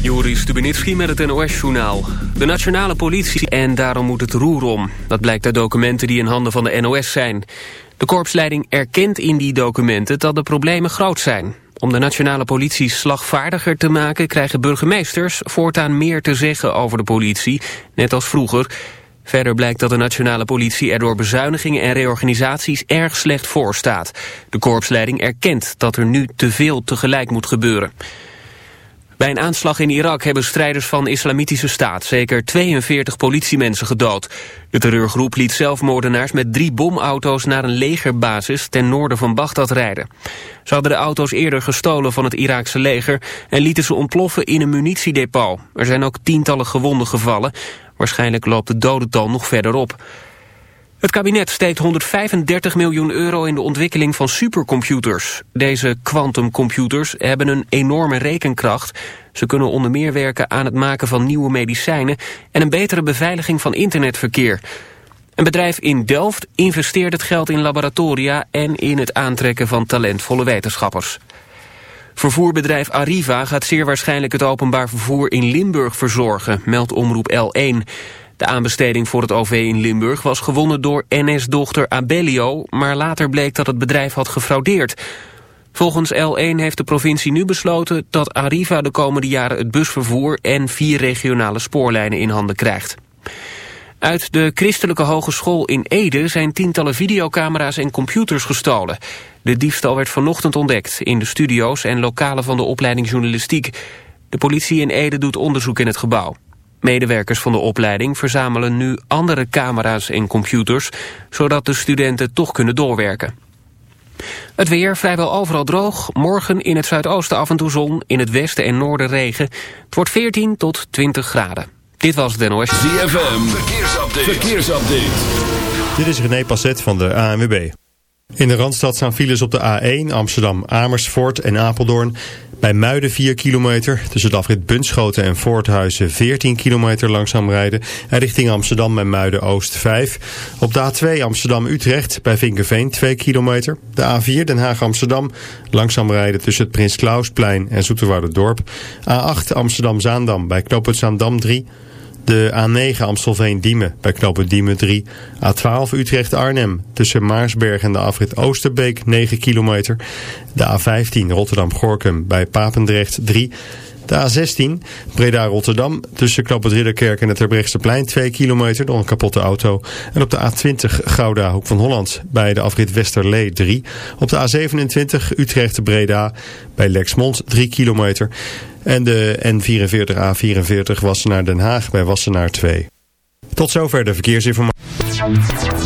Joris Stubenitski met het NOS-journaal. De nationale politie en daarom moet het roer om. Dat blijkt uit documenten die in handen van de NOS zijn. De korpsleiding erkent in die documenten dat de problemen groot zijn. Om de nationale politie slagvaardiger te maken... krijgen burgemeesters voortaan meer te zeggen over de politie, net als vroeger... Verder blijkt dat de nationale politie er door bezuinigingen en reorganisaties erg slecht voor staat. De korpsleiding erkent dat er nu te veel tegelijk moet gebeuren. Bij een aanslag in Irak hebben strijders van Islamitische Staat zeker 42 politiemensen gedood. De terreurgroep liet zelfmoordenaars met drie bomauto's naar een legerbasis ten noorden van Bagdad rijden. Ze hadden de auto's eerder gestolen van het Iraakse leger en lieten ze ontploffen in een munitiedepot. Er zijn ook tientallen gewonden gevallen. Waarschijnlijk loopt de dodental nog verder op. Het kabinet steekt 135 miljoen euro in de ontwikkeling van supercomputers. Deze quantumcomputers hebben een enorme rekenkracht. Ze kunnen onder meer werken aan het maken van nieuwe medicijnen... en een betere beveiliging van internetverkeer. Een bedrijf in Delft investeert het geld in laboratoria... en in het aantrekken van talentvolle wetenschappers. Vervoerbedrijf Arriva gaat zeer waarschijnlijk het openbaar vervoer in Limburg verzorgen, meldt omroep L1. De aanbesteding voor het OV in Limburg was gewonnen door NS-dochter Abellio... maar later bleek dat het bedrijf had gefraudeerd. Volgens L1 heeft de provincie nu besloten dat Arriva de komende jaren het busvervoer... en vier regionale spoorlijnen in handen krijgt. Uit de Christelijke Hogeschool in Ede zijn tientallen videocamera's en computers gestolen. De diefstal werd vanochtend ontdekt in de studio's en lokalen van de opleiding journalistiek. De politie in Ede doet onderzoek in het gebouw. Medewerkers van de opleiding verzamelen nu andere camera's en computers... zodat de studenten toch kunnen doorwerken. Het weer vrijwel overal droog. Morgen in het zuidoosten af en toe zon. In het westen en noorden regen. Het wordt 14 tot 20 graden. Dit was het NOS. ZFM. Verkeersupdate. Verkeersupdate. Dit is René Passet van de ANWB. In de Randstad staan files op de A1 Amsterdam, Amersfoort en Apeldoorn. Bij Muiden 4 kilometer. Tussen de afrit Bunschoten en Voorthuizen 14 kilometer langzaam rijden. En richting Amsterdam bij Muiden Oost 5. Op de A2 Amsterdam-Utrecht bij Vinkenveen 2 kilometer. De A4 Den Haag-Amsterdam langzaam rijden tussen het Prins Klausplein en Dorp. A8 Amsterdam-Zaandam bij Knoopend Zaandam 3 de A9 Amstelveen-Diemen bij knooppunt Diemen 3. A12 Utrecht-Arnhem tussen Maarsberg en de afrit Oosterbeek 9 kilometer. De A15 Rotterdam-Gorkum bij Papendrecht 3. De A16 Breda-Rotterdam tussen knooppunt Ridderkerk en het Terbrechtseplein 2 kilometer door een kapotte auto. En op de A20 Gouda Hoek van Holland bij de afrit Westerlee 3. Op de A27 Utrecht-Breda bij Lexmond 3 kilometer. En de N44 A44 Wassenaar Den Haag bij Wassenaar 2. Tot zover de verkeersinformatie.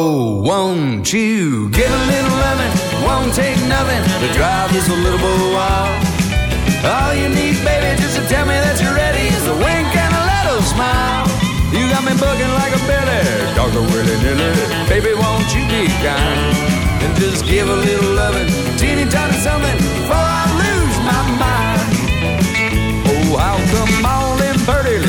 Oh, won't you give a little loving? Won't take nothing to drive this a little boy wild. All you need, baby, just to tell me that you're ready is a wink and a little smile. You got me bugging like a billy, dog a willy nilly. Baby, won't you be kind and just give a little loving, teeny tiny something before I lose my mind? Oh, how come all them pretty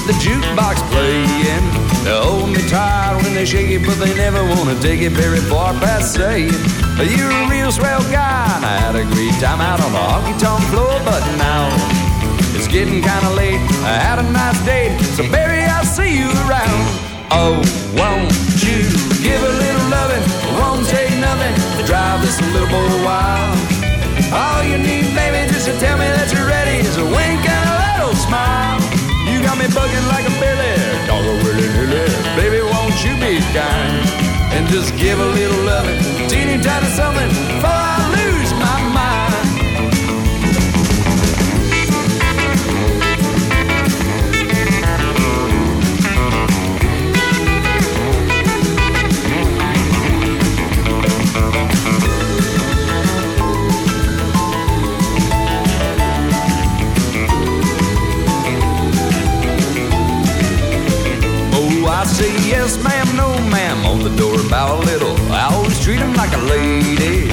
with the jukebox playing? They hold me tight when they shake it, but they never wanna take it very far past saying you're a real swell guy. And I had a great time out on the honky tonk floor, but now it's getting kinda late. I had a nice date, so baby, I'll see you around. Oh, won't you give a little loving? Won't take nothing to drive this little boy wild. All you need, baby, just to tell me that bugging like a billy, dog a willy nilly. Baby, won't you be kind and just give a little loving, teeny tiny something before yes, ma'am, no, ma'am. On the door, bow a little. I always treat 'em like a lady.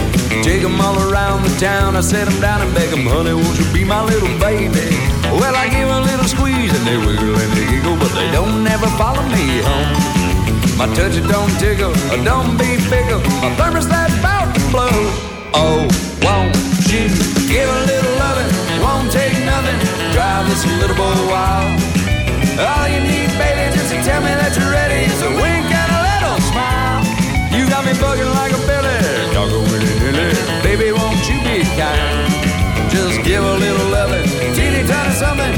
Take 'em all around the town. I set 'em down and beg 'em, honey, won't you be my little baby? Well, I give a little squeeze and they wiggle and they giggle, but they don't ever follow me home. My touch it don't tickle, or don't be fickle. My thermostat bout to blow. Oh, won't you give a little loving? Won't take nothing. Drive this little boy wild. All you need, baby, just to tell me that you're ready is a wink and a little smile. You got me bugging like a billy, dog a willy nilly. Baby, won't you be kind? Just give a little loving, teeny tiny something,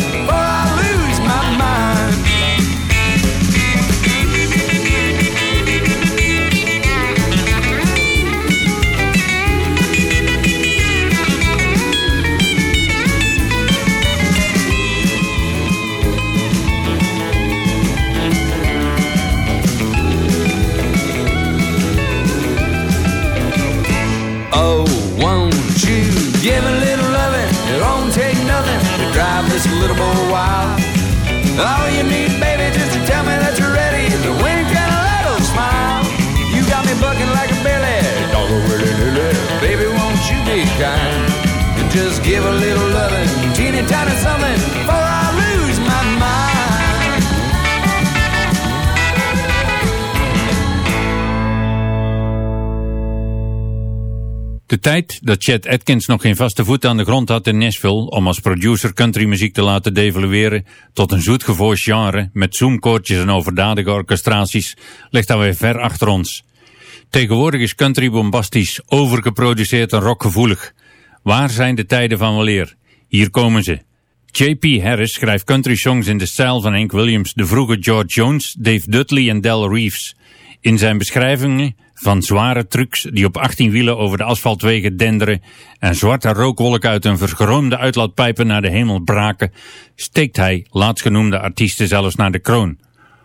All you need, baby, just to tell me that you're ready is a wink and a little smile. You got me bucking like a billy, dog a willy. Baby, won't you be kind and just give a little loving, teeny tiny something, De tijd dat Chet Atkins nog geen vaste voet aan de grond had in Nashville om als producer countrymuziek te laten devalueren tot een zoetgevoerd genre met zoomkoortjes en overdadige orchestraties ligt alweer ver achter ons. Tegenwoordig is country bombastisch, overgeproduceerd en rockgevoelig. Waar zijn de tijden van weleer? Hier komen ze. J.P. Harris schrijft country songs in de stijl van Hank Williams, de vroege George Jones, Dave Dudley en Del Reeves. In zijn beschrijvingen van zware trucks die op 18 wielen over de asfaltwegen denderen en zwarte rookwolken uit een vergroomde uitlaatpijpen naar de hemel braken, steekt hij laatstgenoemde artiesten zelfs naar de kroon.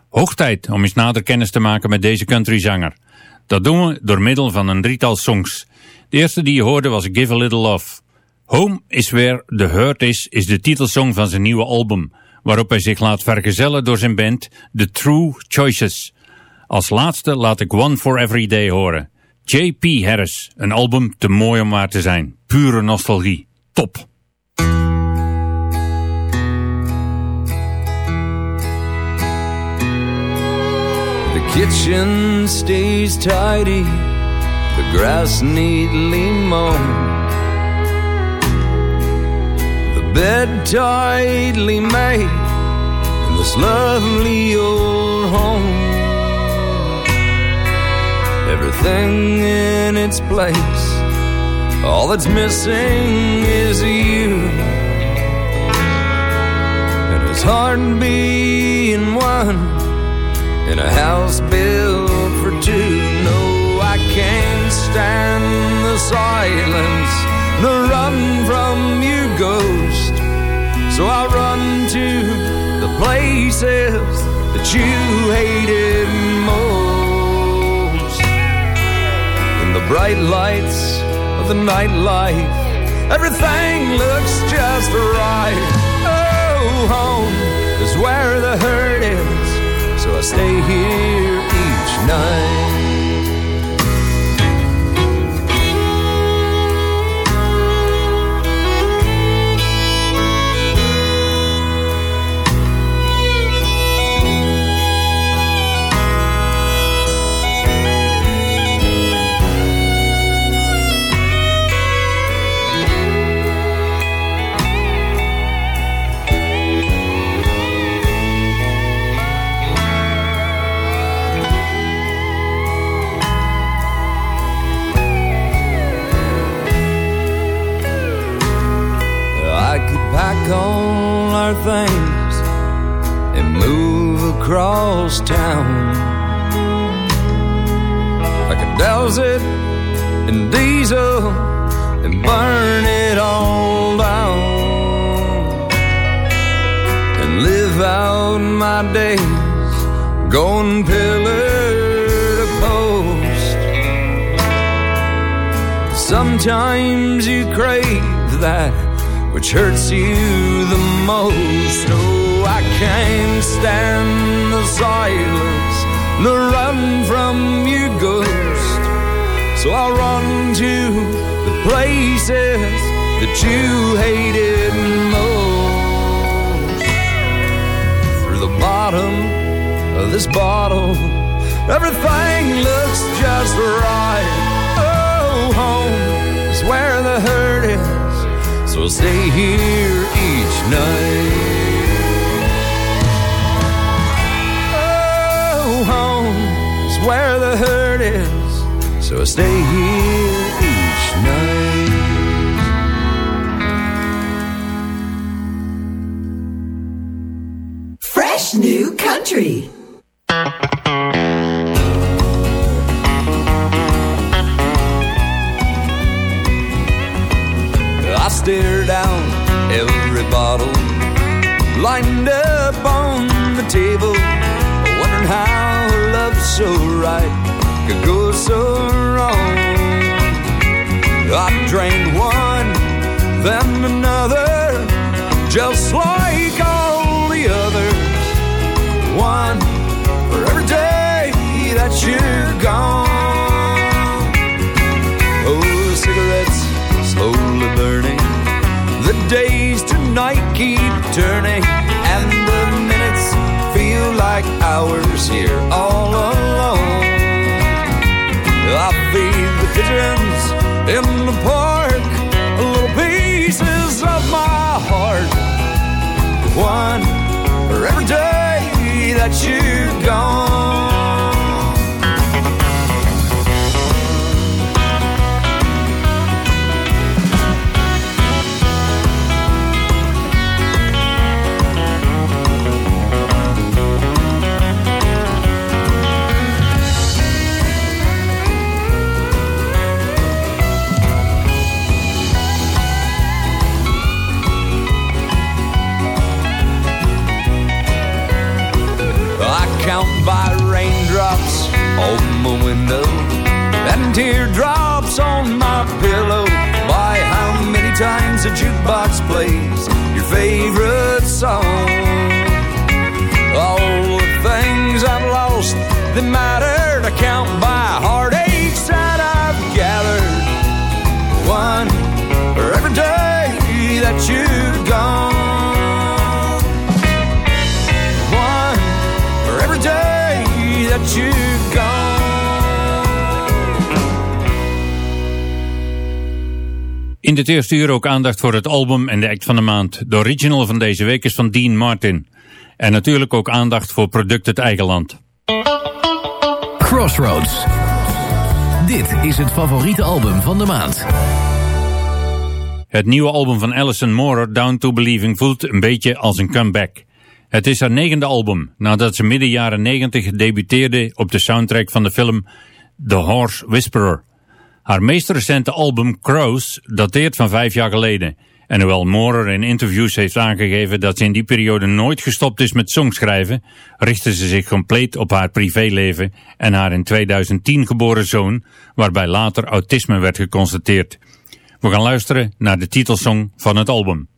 Hoog tijd om eens nader kennis te maken met deze countryzanger. Dat doen we door middel van een drietal songs. De eerste die je hoorde was Give a Little Love. Home is Where the Hurt Is is de titelsong van zijn nieuwe album, waarop hij zich laat vergezellen door zijn band The True Choices. Als laatste laat ik One for Every Day horen. J.P. Harris, een album te mooi om waar te zijn. Pure nostalgie. Top. The kitchen stays tidy, the grass neatly mown, the bed tightly made in this lovely old home. Everything in its place, all that's missing is you. And it's hard being one in a house built for two. No, I can't stand the silence, the run from you, ghost. So I run to the places that you hated most. Bright lights of the nightlife, everything looks just right. Oh, home is where the hurt is. So I stay here each night. Across town. I could douse it in diesel and burn it all down and live out my days going pillar to post. Sometimes you crave that which hurts you the most. Oh, can't stand the silence, the run from your ghost. So I'll run to the places that you hated most. Through the bottom of this bottle, everything looks just right. Oh, home is where the hurt is. So I'll stay here each night. Where the hurt is. So I stay here each night. Fresh new country. I stare down every bottle lined drained one, then another, just like One for every day that you've gone. Dit eerste uur ook aandacht voor het album en de act van de maand. De original van deze week is van Dean Martin. En natuurlijk ook aandacht voor product het eigen land. Crossroads. Dit is het favoriete album van de maand. Het nieuwe album van Alison Moorer, Down to Believing, voelt een beetje als een comeback. Het is haar negende album, nadat ze midden jaren negentig debuteerde op de soundtrack van de film The Horse Whisperer. Haar meest recente album, Crows, dateert van vijf jaar geleden. En hoewel Moorer in interviews heeft aangegeven dat ze in die periode nooit gestopt is met songschrijven, richtte ze zich compleet op haar privéleven en haar in 2010 geboren zoon, waarbij later autisme werd geconstateerd. We gaan luisteren naar de titelsong van het album.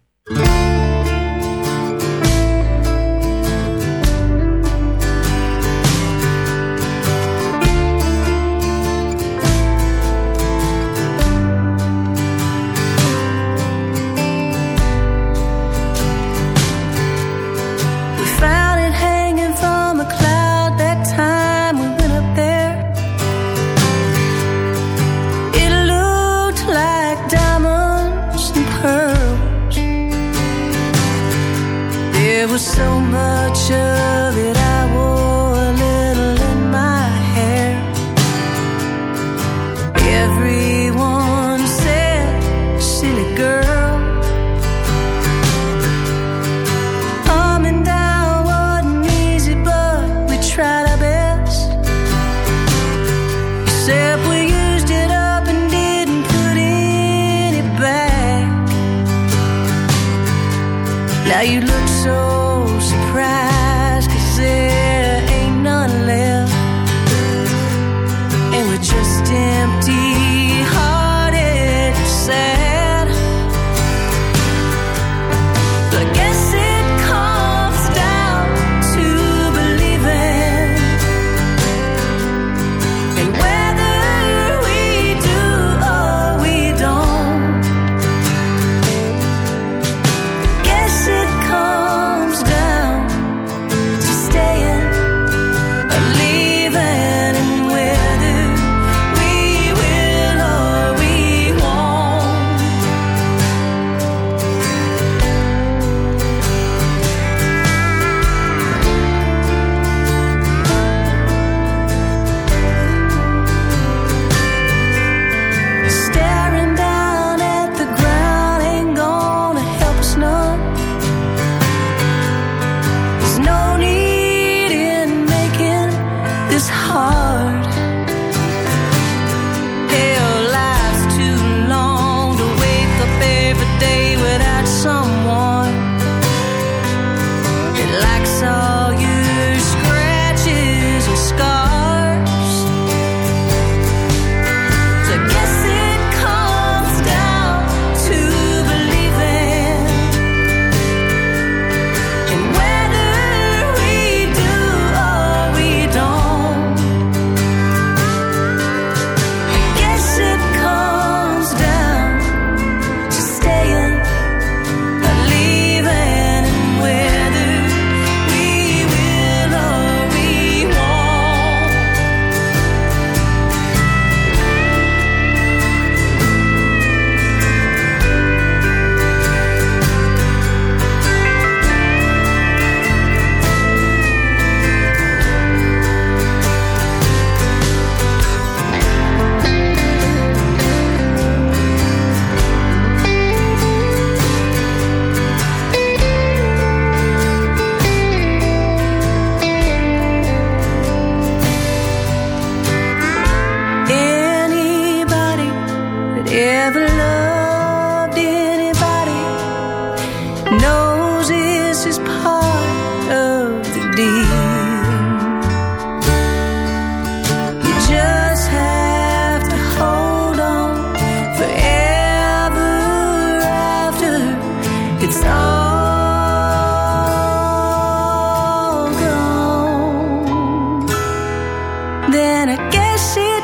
then I guess she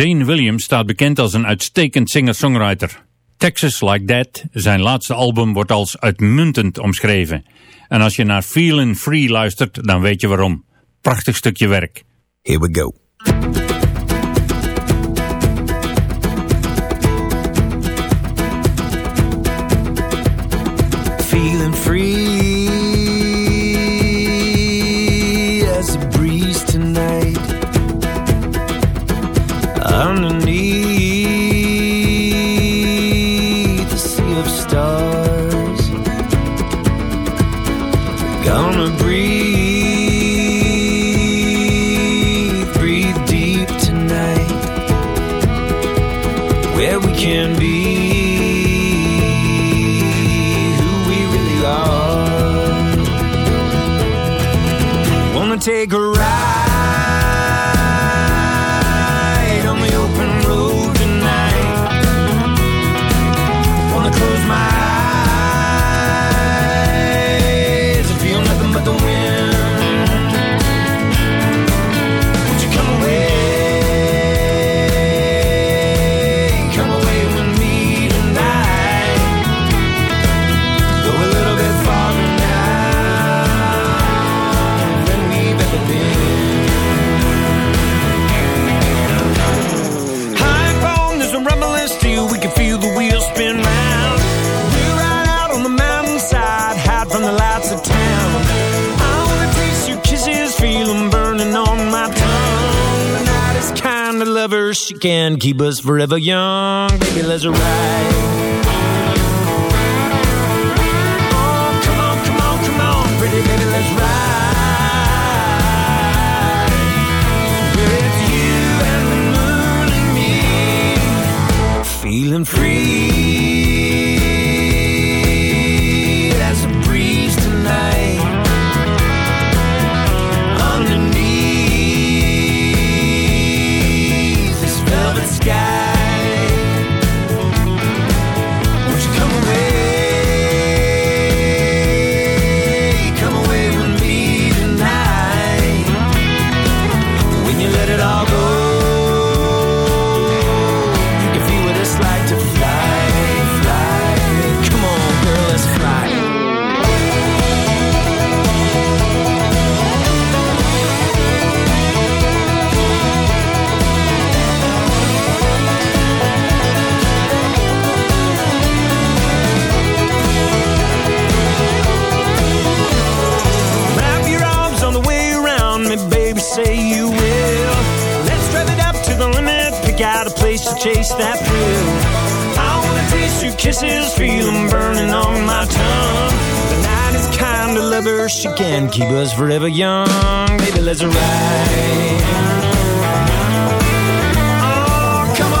Zane Williams staat bekend als een uitstekend singer-songwriter. Texas Like That, zijn laatste album, wordt als uitmuntend omschreven. En als je naar Feelin' Free luistert, dan weet je waarom. Prachtig stukje werk. Here we go. take a ride. Can keep us forever young. Baby, let's ride. Chase that thrill. I wanna taste your kisses, feel them burning on my tongue. The night is kind of lover, she can keep us forever young. Baby, let's ride. Oh, come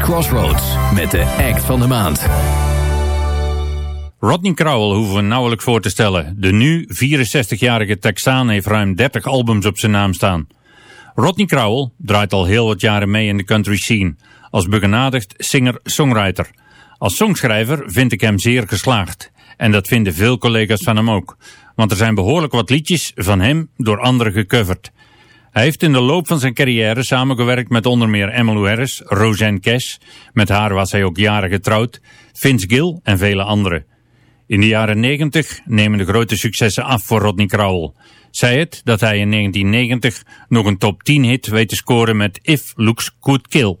Crossroads met de act van de maand. Rodney Crowell hoeven we nauwelijks voor te stellen. De nu 64-jarige Texaan heeft ruim 30 albums op zijn naam staan. Rodney Crowell draait al heel wat jaren mee in de country scene. Als begenadigd singer-songwriter. Als songschrijver vind ik hem zeer geslaagd. En dat vinden veel collega's van hem ook. Want er zijn behoorlijk wat liedjes van hem door anderen gecoverd. Hij heeft in de loop van zijn carrière samengewerkt met onder meer Emmylou Harris, Roseanne Cash, met haar was hij ook jaren getrouwd, Vince Gill en vele anderen. In de jaren 90 nemen de grote successen af voor Rodney Crowell. Zij het dat hij in 1990 nog een top 10 hit weet te scoren met If Looks Could Kill.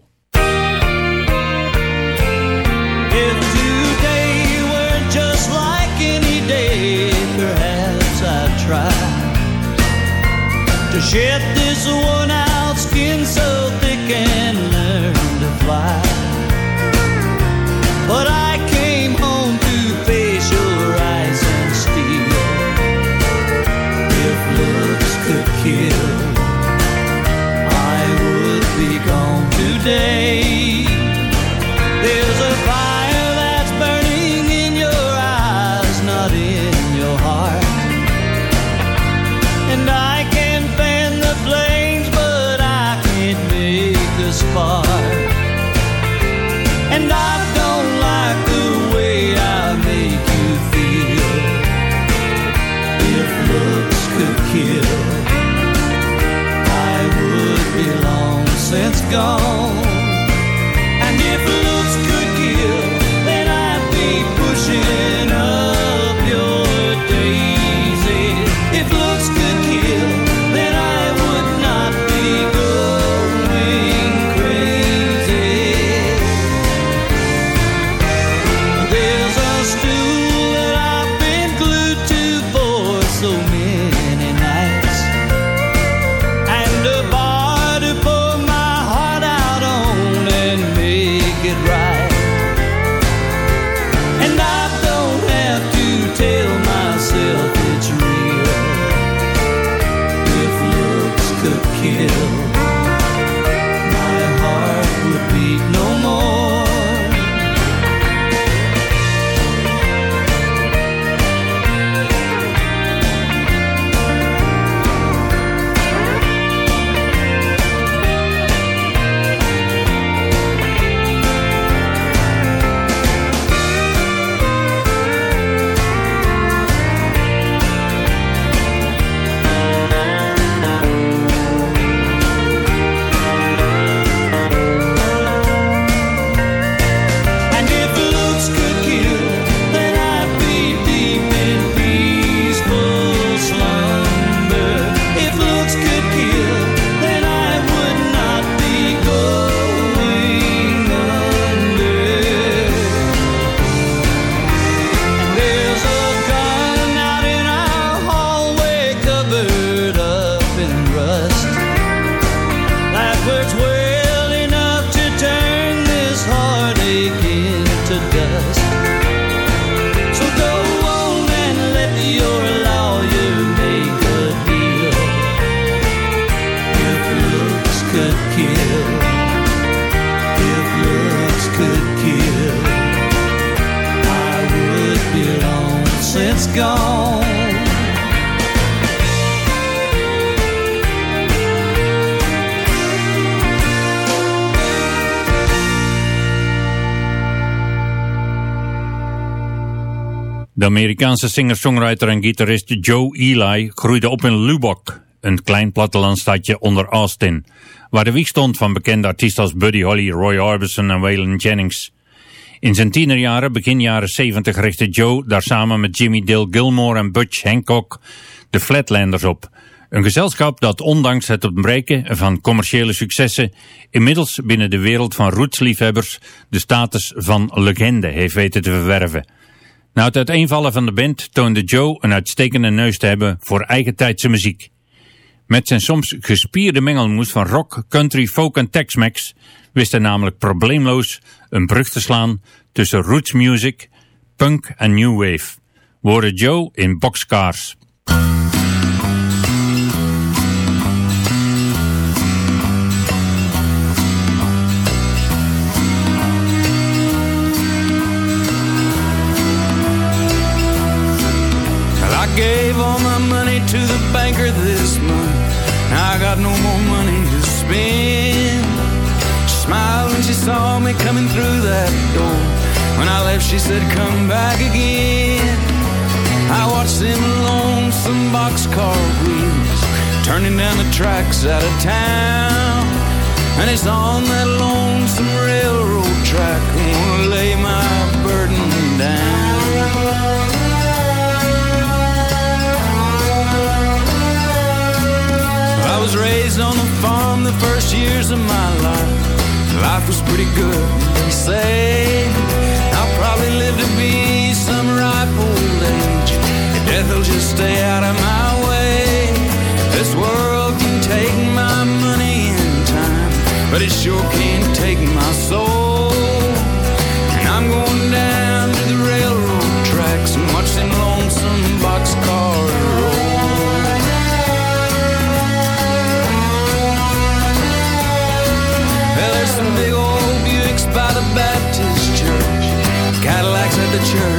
De Amerikaanse singer-songwriter en gitarist Joe Eli groeide op in Lubbock, een klein plattelandstadje onder Austin, waar de wieg stond van bekende artiesten als Buddy Holly, Roy Orbison en Waylon Jennings. In zijn tienerjaren, begin jaren 70, richtte Joe daar samen met Jimmy Dale Gilmore en Butch Hancock de Flatlanders op. Een gezelschap dat ondanks het ontbreken van commerciële successen inmiddels binnen de wereld van rootsliefhebbers de status van legende heeft weten te verwerven. Na het uiteenvallen van de band toonde Joe een uitstekende neus te hebben voor eigentijdse muziek. Met zijn soms gespierde mengelmoes van rock, country, folk en Tex-Mex wist hij namelijk probleemloos een brug te slaan tussen roots music, punk en new wave. Woorden Joe in Boxcars. Got no more money to spend. She smiled when she saw me coming through that door. When I left, she said, Come back again. I watched them lonesome boxcar wheels turning down the tracks out of town. And it's on that lonesome railroad track I'm gonna lay my was raised on a farm the first years of my life. Life was pretty good, they say. I'll probably live to be some ripe old age. And death will just stay out of my way. This world can take my money and time, but it sure can't future.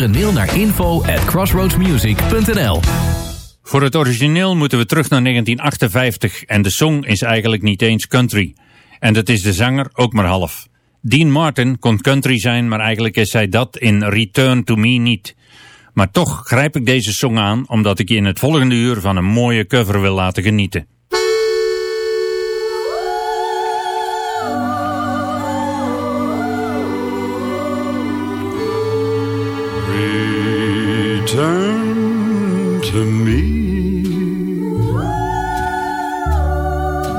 Een mail naar info at crossroadsmusic.nl Voor het origineel moeten we terug naar 1958 en de song is eigenlijk niet eens country. En dat is de zanger ook maar half. Dean Martin kon country zijn, maar eigenlijk is hij dat in Return to Me niet. Maar toch grijp ik deze song aan omdat ik je in het volgende uur van een mooie cover wil laten genieten. Return to me.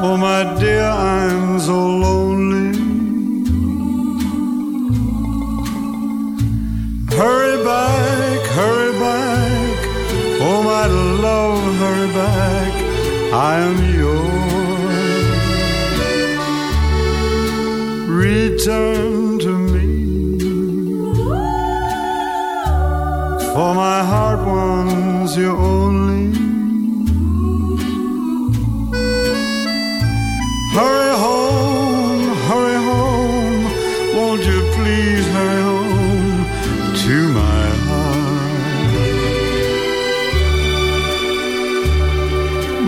Oh, my dear, I'm so lonely. Hurry back, hurry back. Oh, my love, hurry back. I am yours. Return For my heart wants you only. Hurry home, hurry home. Won't you please hurry home to my heart?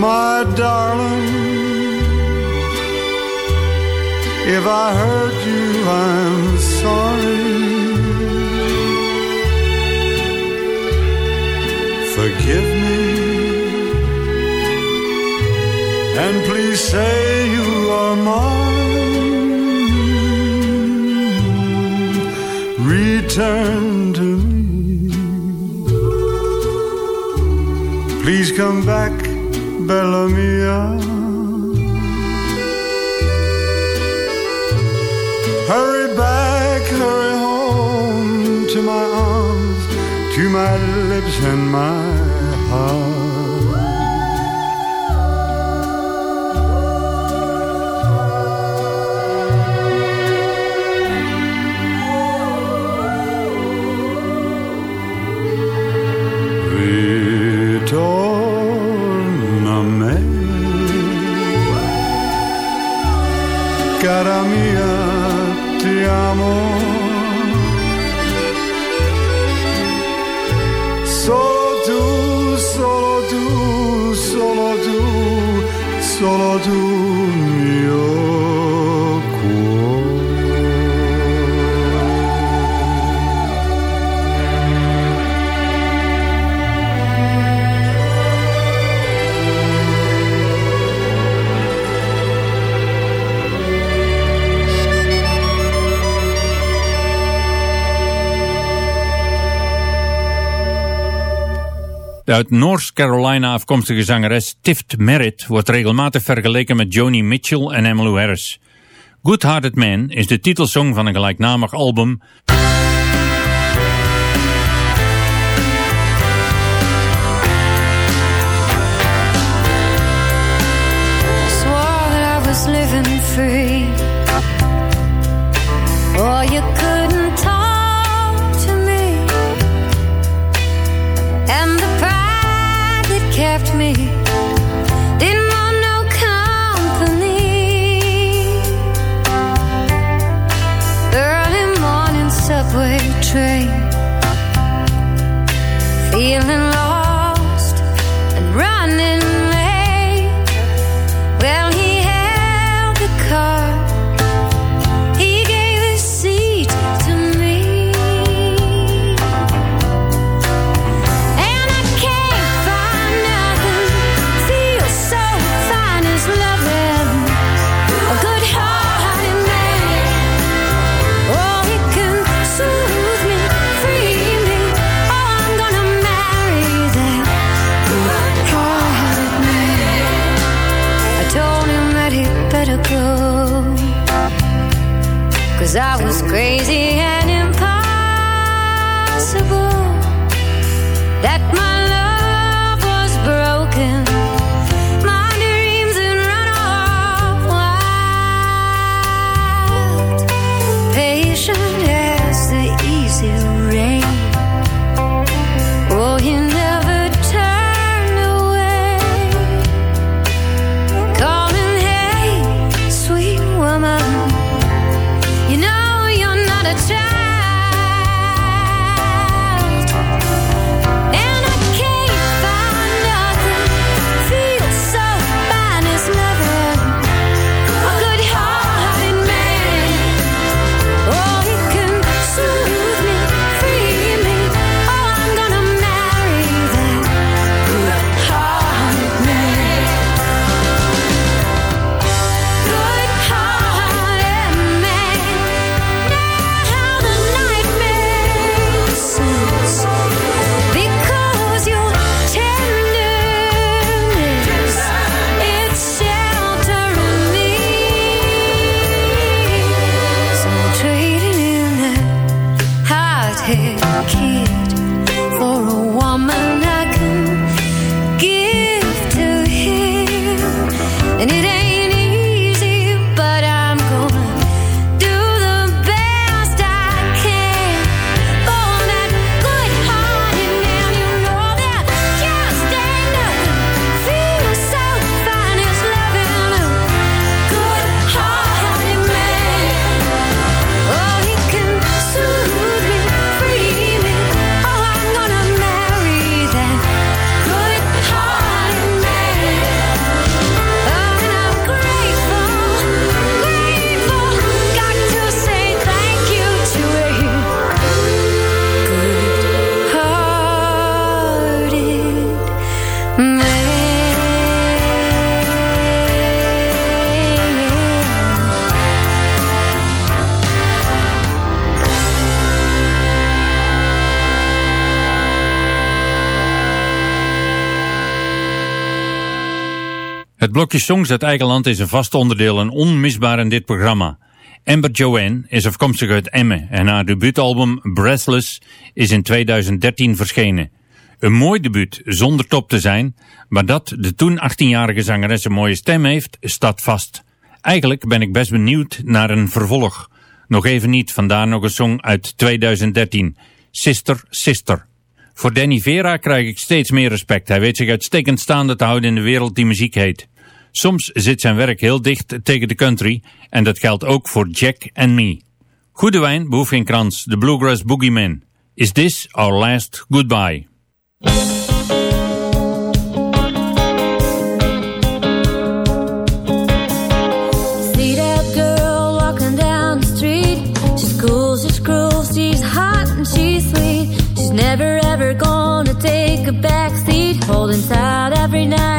My darling, if I hurt you, I'm sorry. Please say you are mine. Return to me. Please come back, Bella Mia. Hurry back, hurry home to my arms, to my lips and my heart. Uit North Carolina afkomstige zangeres Tift Merritt wordt regelmatig vergeleken met Joni Mitchell en Emmylou Harris. Good Hearted Man is de titelsong van een gelijknamig album blokje songs uit eigen land is een vast onderdeel en onmisbaar in dit programma. Amber Joanne is afkomstig uit Emmen en haar debuutalbum Breathless is in 2013 verschenen. Een mooi debuut, zonder top te zijn, maar dat de toen 18-jarige zangeres een mooie stem heeft, staat vast. Eigenlijk ben ik best benieuwd naar een vervolg. Nog even niet, vandaar nog een song uit 2013. Sister, Sister. Voor Danny Vera krijg ik steeds meer respect. Hij weet zich uitstekend staande te houden in de wereld die muziek heet. Soms zit zijn werk heel dicht tegen de country en dat geldt ook voor Jack and Me. Goede wijn behoeft geen krans, de Bluegrass Boogeyman. Is this our last goodbye? Never ever gonna take a back seat. Holding tight every night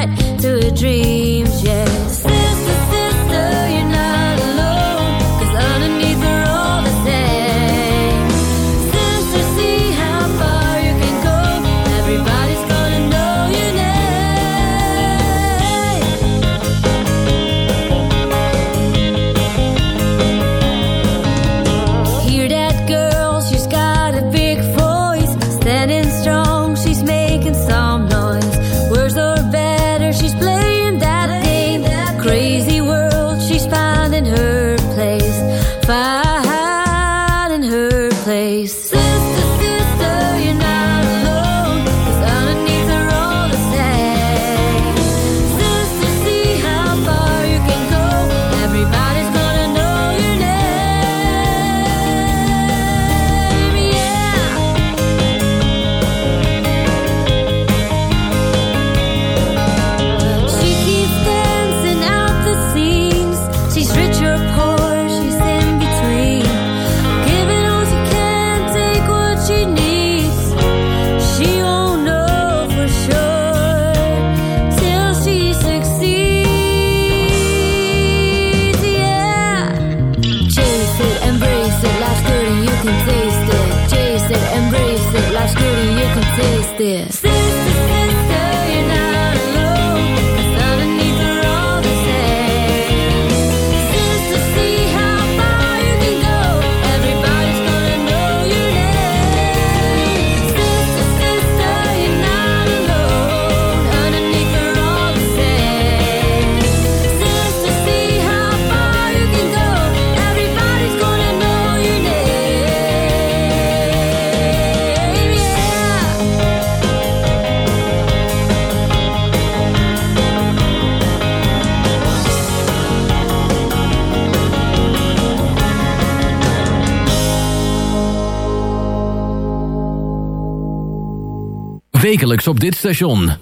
Wekelijks op dit station.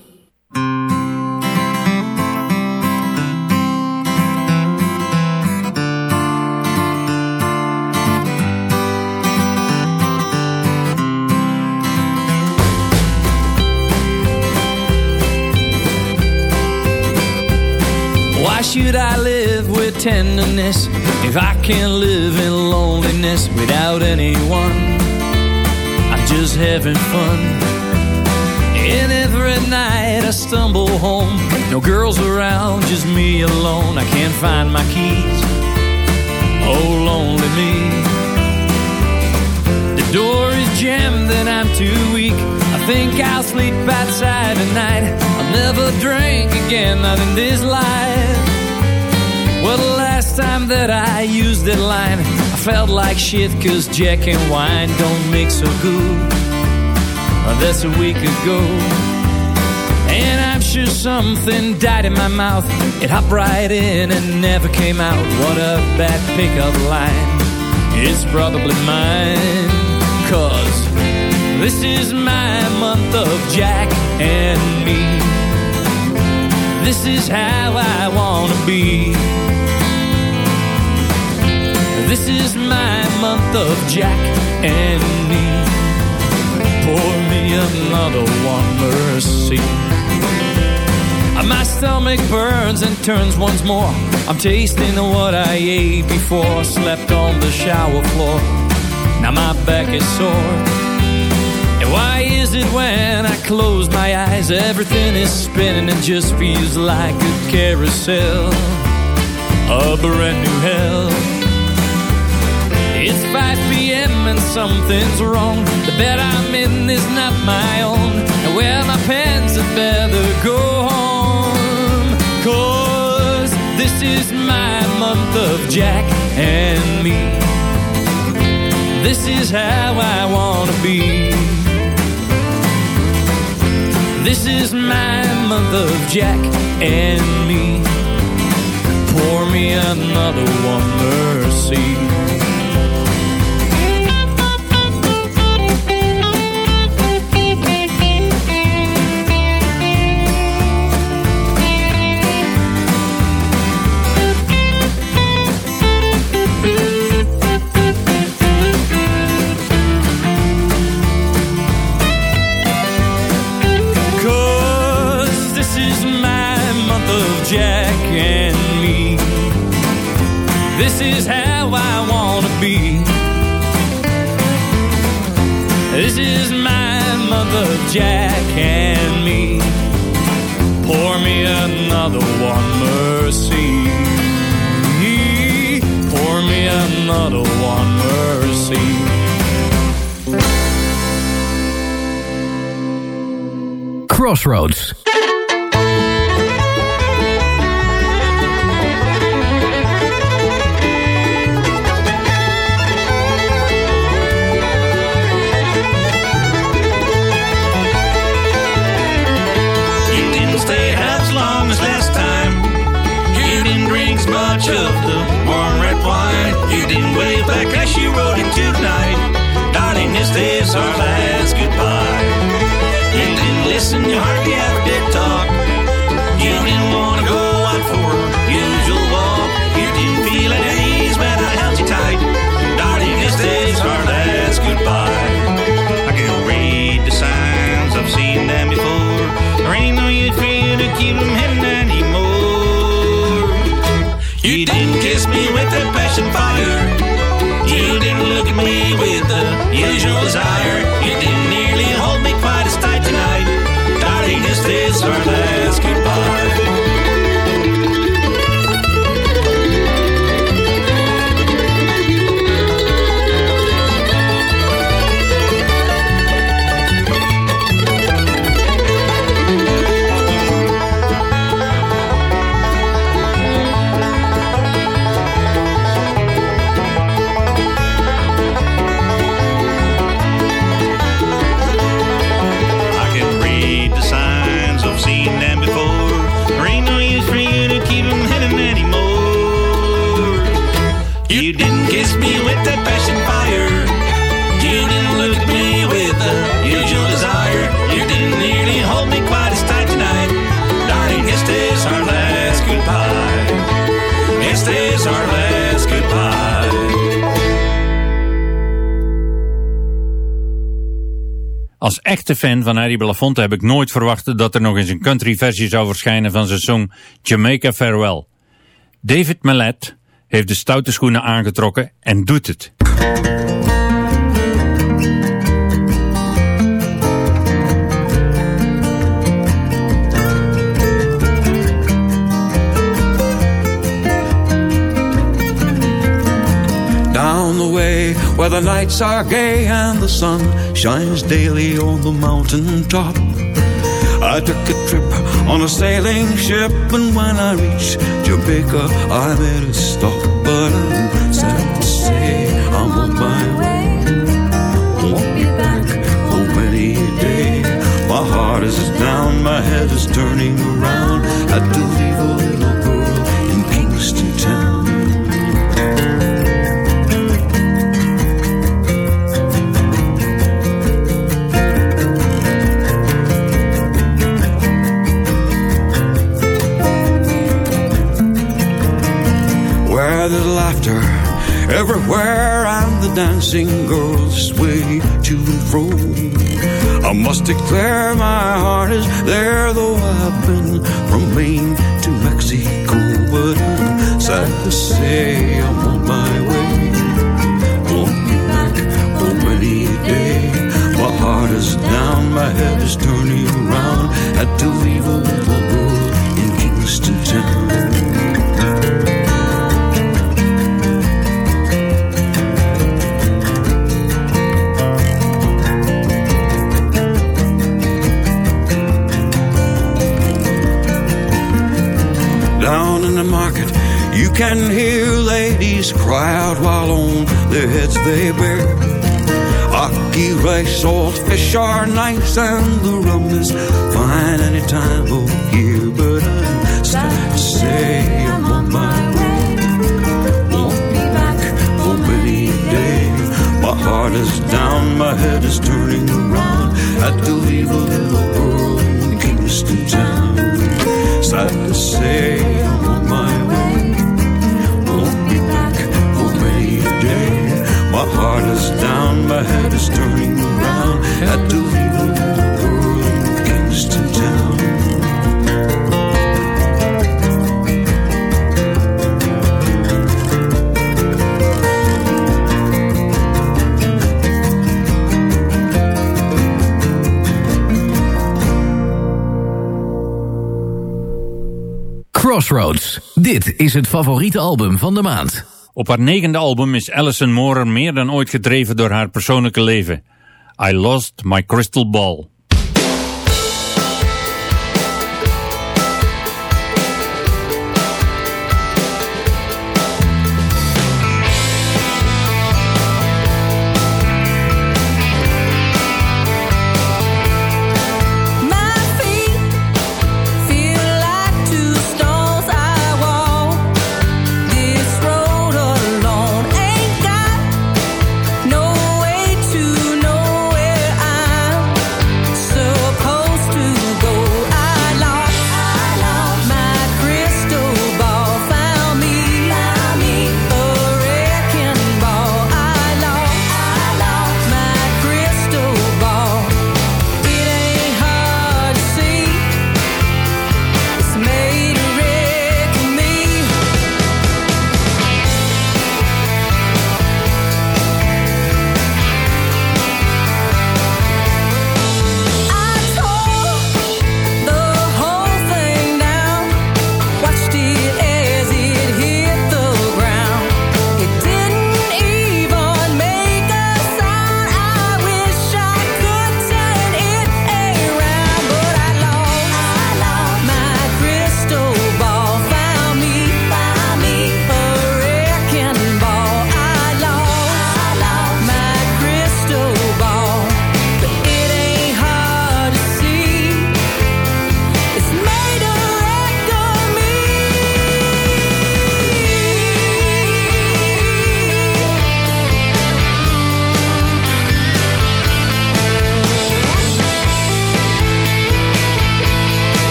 Why should I live with tenderness if I can't live in loneliness without anyone? I'm just having fun. Night I stumble home, no girls around, just me alone. I can't find my keys. Oh, lonely me. The door is jammed and I'm too weak. I think I'll sleep outside tonight. I'll never drink again, not in this life. Well, the last time that I used that line, I felt like shit cause Jack and wine don't mix so good. That's a week ago. And something died in my mouth. It hopped right in and never came out. What a bad pickup line. It's probably mine. Cause this is my month of Jack and me. This is how I wanna be. This is my month of Jack and me. Pour me another one, mercy. My stomach burns and turns once more. I'm tasting what I ate before. Slept on the shower floor. Now my back is sore. And why is it when I close my eyes? Everything is spinning and just feels like a carousel. A brand new hell. It's 5 p.m. and something's wrong. The bed I'm in is not my own. And where my pants had better go of Jack and me. This is how I wanna be. This is my month of Jack and me. Pour me another one, mercy. Of Jack and me. Pour me another one, mercy. Pour me another one, mercy. Crossroads. Wine. You didn't wave back as she rode into the night. Darling, this is our last goodbye. You didn't listen, you hardly fan van Harry Belafonte heb ik nooit verwacht dat er nog eens een country versie zou verschijnen van zijn song Jamaica Farewell. David Mallet heeft de stoute schoenen aangetrokken en doet het. Down the way where the nights are gay and the sun shines daily on the mountain top. I took a trip on a sailing ship, and when I reached Jamaica, I made a stop. But I'm sad to say I'm on my way. Won't be back for many a day. My heart is down, my head is turning around. Had to leave everywhere and the dancing girls sway to and fro. I must declare my heart is there, though I've been from Maine to Mexico. But I'm sad to say I'm on my way. Won't be back for many a day. My heart is down, my head is turning around. Had to leave a little you can hear ladies cry out while on their heads they bear. Aki rice, salt fish are nice, and the rum is fine any time of year. But I'm sad to say I'm on my way. Won't be back for many a day. My heart is down, my head is turning around. Had to leave a little girl in Kingston town. Sad to say I'm on heart is down, my head is turning around. Had to leave a little girl in Kingston town. Crossroads. Dit is het favoriete album van de maand. Op haar negende album is Alison Moorer meer dan ooit gedreven door haar persoonlijke leven. I Lost My Crystal Ball.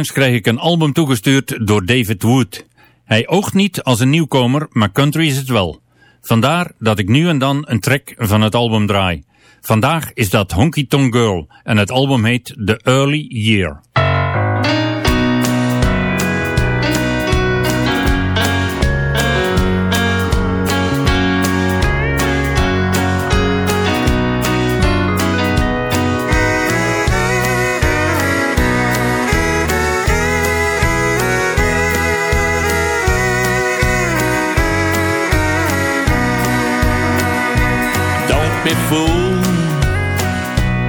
Onlangs kreeg ik een album toegestuurd door David Wood. Hij oogt niet als een nieuwkomer, maar country is het wel. Vandaar dat ik nu en dan een track van het album draai. Vandaag is dat Honky Tonk Girl en het album heet The Early Year. be fool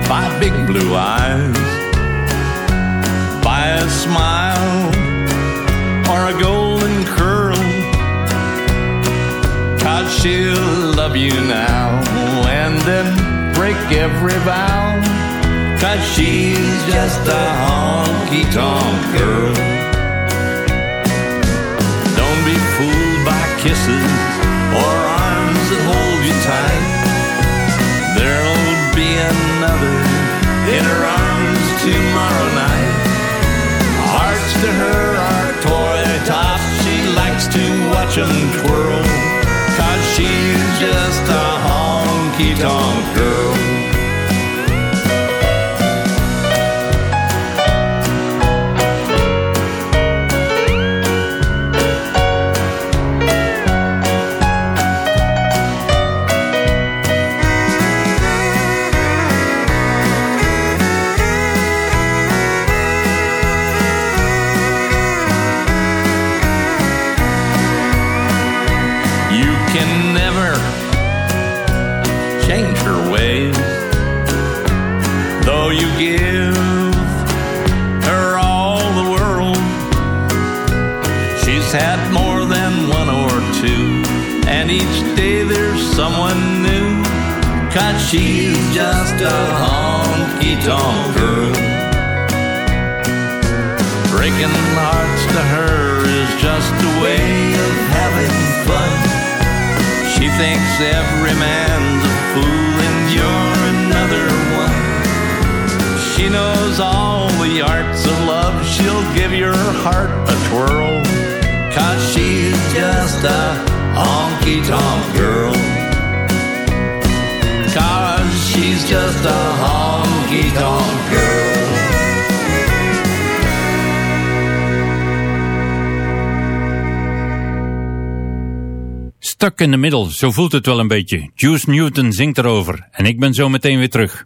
by big blue eyes, by a smile or a golden curl. Cause she'll love you now and then break every vow. Cause she's just a honky tonk girl. Don't be fooled by kisses tomorrow night. Hearts to her are toy tops. She likes to watch them twirl. Cause she's just a honky tonk girl. And each day there's someone new. Cause she's just a honky tonk girl. Breaking hearts to her is just a way of having fun. She thinks every man's a fool and you're another one. She knows all the arts of love. She'll give your heart a twirl. Cause she's just a honky tonk girl. Cause she's just a honky tonk girl. Stuck in the middle, zo voelt het wel een beetje. Juice Newton zingt erover. En ik ben zo meteen weer terug.